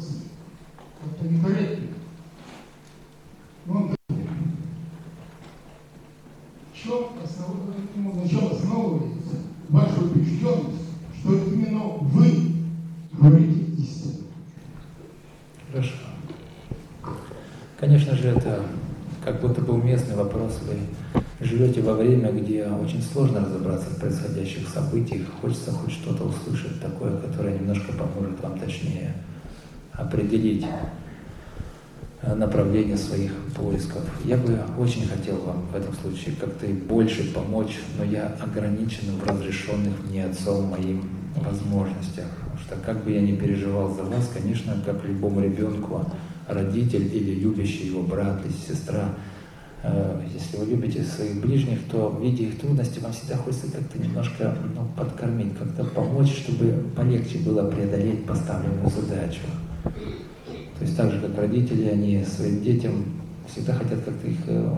вопросы как-то некорректны. Ну, в чем, основ... ну, чем основывается ваша убежденность, что именно вы говорите истину? Хорошо. Конечно же, это как будто бы уместный вопрос. Вы живете во время, где очень сложно разобраться в происходящих событиях. Хочется хоть что-то услышать такое, которое немножко поможет вам точнее определить э, направление своих поисков. Я бы очень хотел вам в этом случае как-то и больше помочь, но я ограничен в разрешенных мне отцом моим возможностях. Потому что как бы я ни переживал за вас, конечно, как любому ребенку, родитель или любящий его брат или сестра, э, если вы любите своих ближних, то видя их трудности, вам всегда хочется как-то немножко ну, подкормить, как-то помочь, чтобы полегче было преодолеть поставленную задачу. То есть так же, как родители, они своим детям всегда хотят как-то их э,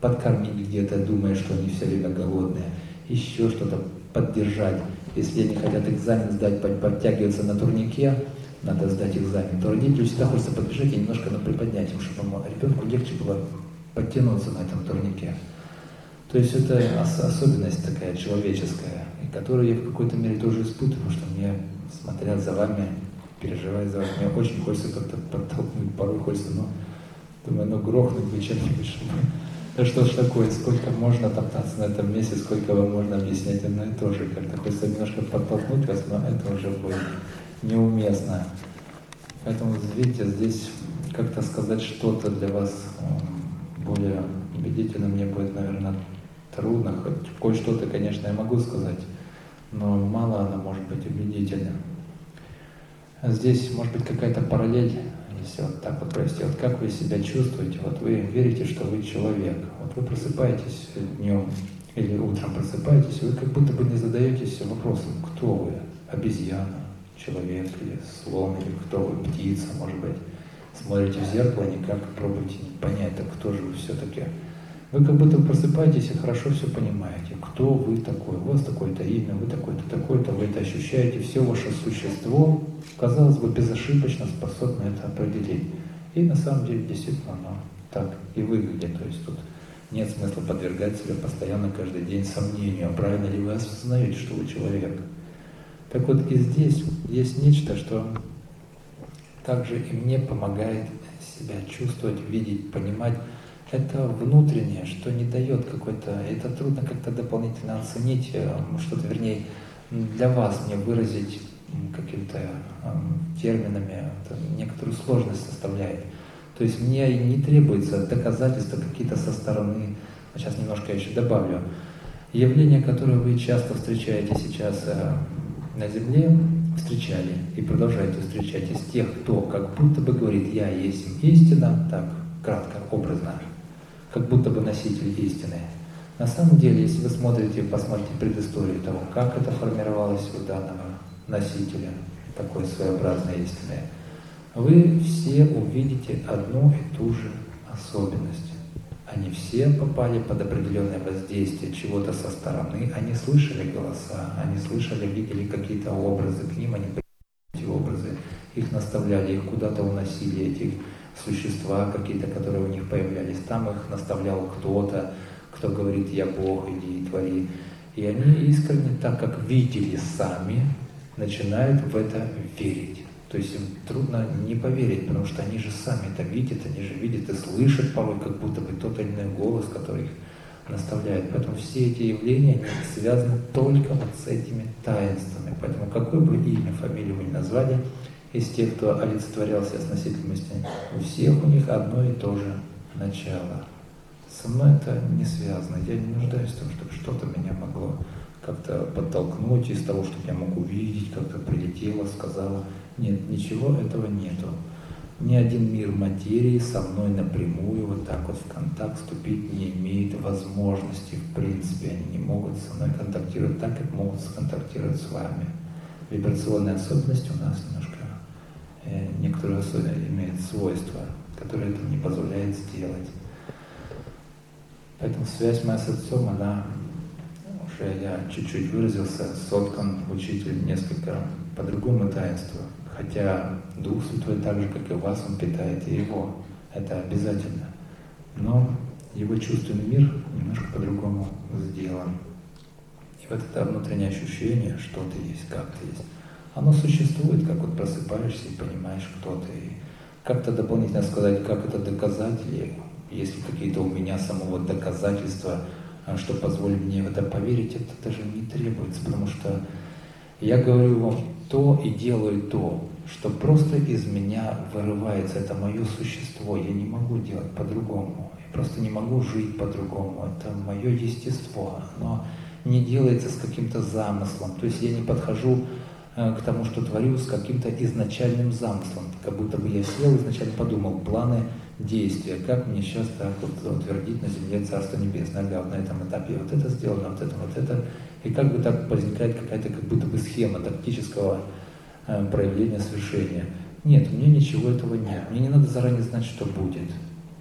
подкормить где-то, думая, что они все время голодные, еще что-то поддержать. Если они хотят экзамен сдать, подтягиваться на турнике, надо сдать экзамен, то родителю всегда хочется подбежать и немножко ну, приподнять им, чтобы ребенку легче было подтянуться на этом турнике. То есть это особенность такая человеческая, которую я в какой-то мере тоже испытываю, потому что мне, смотря за вами, переживая за вас, мне очень хочется как-то подтолкнуть, порой хочется, ну, думаю, ну грохнуть бы чем-нибудь, чтобы да что ж такое, сколько можно топтаться на этом месте, сколько вам можно объяснять одно и то же. Как-то хочется немножко подтолкнуть вас, но это уже будет неуместно. Поэтому, видите, здесь как-то сказать что-то для вас более убедительно мне будет, наверное, трудно. Хоть кое-что-то, конечно, я могу сказать, но мало она может быть убедительна. Здесь может быть какая-то параллель если вот так вот провести, вот как вы себя чувствуете, вот вы верите, что вы человек, вот вы просыпаетесь днем или утром просыпаетесь, вы как будто бы не задаетесь вопросом, кто вы, обезьяна, человек или слон, или кто вы, птица, может быть. Смотрите в зеркало, никак пробуйте понять, так кто же вы все-таки. Вы как будто просыпаетесь и хорошо все понимаете, кто вы такой, у вас такое-то имя, вы такой-то, такой-то, вы это ощущаете, все ваше существо, казалось бы, безошибочно способно это определить. И на самом деле действительно оно так и выглядит. То есть тут нет смысла подвергать себя постоянно каждый день сомнению, а правильно ли вы осознаете, что вы человек. Так вот и здесь есть нечто, что также и мне помогает себя чувствовать, видеть, понимать, это внутреннее, что не дает какой-то, это трудно как-то дополнительно оценить, э, что-то, вернее, для вас мне выразить какими-то терминами, некоторую сложность составляет. То есть мне не требуется доказательства какие-то со стороны, сейчас немножко еще добавлю, явления, которые вы часто встречаете сейчас э, на Земле, встречали и продолжаете встречать из тех, кто как будто бы говорит «я есть истина», так, кратко, образно, как будто бы носитель истины. На самом деле, если вы смотрите, посмотрите предысторию того, как это формировалось у данного носителя такой своеобразной истины, вы все увидите одну и ту же особенность. Они все попали под определенное воздействие чего-то со стороны, они слышали голоса, они слышали, видели какие-то образы, к ним они эти образы, их наставляли, их куда-то уносили, этих существа какие-то, которые у них появлялись. Там их наставлял кто-то, кто говорит «я Бог, иди и твори». И они искренне, так как видели сами, начинают в это верить. То есть им трудно не поверить, потому что они же сами это видят, они же видят и слышат порой, как будто бы тот или иной голос, который их наставляет. Поэтому все эти явления связаны только вот с этими таинствами. Поэтому какое бы имя, фамилию вы ни назвали, из тех, кто олицетворялся с носительностью, у всех у них одно и то же начало. Со мной это не связано. Я не нуждаюсь в том, чтобы что-то меня могло как-то подтолкнуть из того, что я могу видеть, как-то прилетело, сказала. Нет, ничего этого нету. Ни один мир материи со мной напрямую вот так вот в контакт вступить не имеет возможности. В принципе, они не могут со мной контактировать так, как могут сконтактировать с вами. Вибрационные особенности у нас немножко некоторые особенности имеют свойства, которые это не позволяет сделать. Поэтому связь моя с отцом, она уже я чуть-чуть выразился, соткан учитель несколько по другому таинству. Хотя Дух Святой так же, как и вас, он питает и его. Это обязательно. Но его чувственный мир немножко по-другому сделан. И вот это внутреннее ощущение, что ты есть, как ты есть, оно существует, как вот просыпаешься и понимаешь, кто ты. Как-то дополнительно сказать, как это доказать, или есть ли какие-то у меня самого доказательства, а, что позволит мне в это поверить, это даже не требуется, потому что я говорю вам то и делаю то, что просто из меня вырывается, это мое существо, я не могу делать по-другому, я просто не могу жить по-другому, это мое естество, оно не делается с каким-то замыслом, то есть я не подхожу к тому, что творю, с каким-то изначальным замыслом, как будто бы я сел изначально подумал, планы действия, как мне сейчас так вот утвердить на земле Царство Небесное, ага, вот на этом этапе вот это сделано, вот это, вот это, и как бы так возникает какая-то как будто бы схема тактического э, проявления свершения. Нет, меня ничего этого нет. Мне не надо заранее знать, что будет.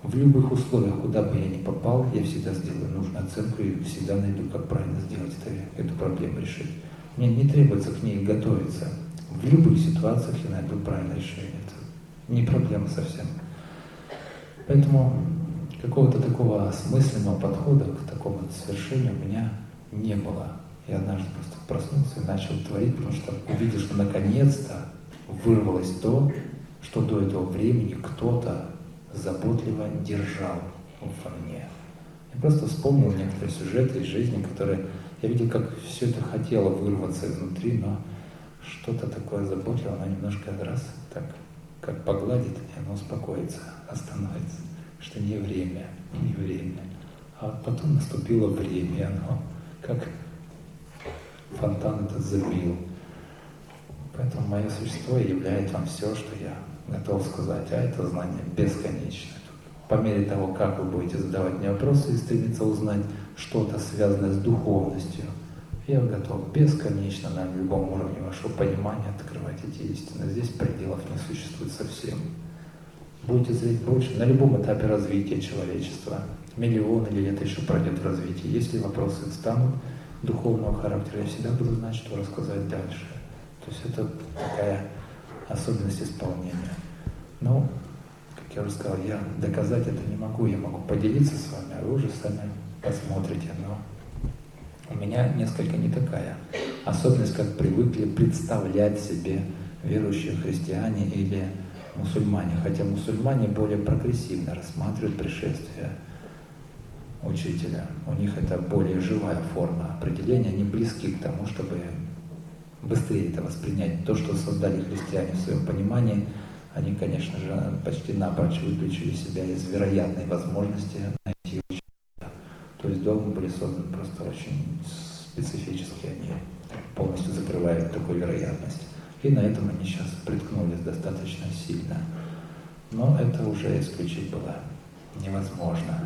В любых условиях, куда бы я ни попал, я всегда сделаю нужную оценку и всегда найду, как правильно сделать это, эту проблему решить. Мне не требуется к ней готовиться. В любых ситуациях я найду правильное решение. Это не проблема совсем. Поэтому какого-то такого осмысленного подхода к такому свершению у меня не было. Я однажды просто проснулся и начал творить, потому что увидел, что наконец-то вырвалось то, что до этого времени кто-то заботливо держал во мне. Я просто вспомнил некоторые сюжеты из жизни, которые я видел, как все это хотело вырваться изнутри, но что-то такое заботливое, оно немножко раз так как погладит, и оно успокоится, остановится, что не время, не время. А вот потом наступило время, оно как фонтан этот забил. Поэтому мое существо являет вам все, что я готов сказать, а это знание бесконечное. По мере того, как вы будете задавать мне вопросы и стремиться узнать что-то связанное с духовностью, я готов бесконечно на любом уровне вашего понимания открывать эти истины. Здесь пределов не существует совсем. Будете зреть больше на любом этапе развития человечества. Миллион или лет еще пройдет в развитии. Если вопросы станут духовного характера, я всегда буду знать, что рассказать дальше. То есть это такая особенность исполнения. Но, я уже сказал, я доказать это не могу. Я могу поделиться с вами, а вы уже сами посмотрите. Но у меня несколько не такая особенность, как привыкли представлять себе верующие христиане или мусульмане. Хотя мусульмане более прогрессивно рассматривают пришествие учителя. У них это более живая форма определения, они близки к тому, чтобы быстрее это воспринять. То, что создали христиане в своем понимании, они, конечно же, почти напрочь выключили себя из вероятной возможности найти учителя. То есть догмы были созданы просто очень специфически, они полностью закрывают такую вероятность. И на этом они сейчас приткнулись достаточно сильно. Но это уже исключить было невозможно.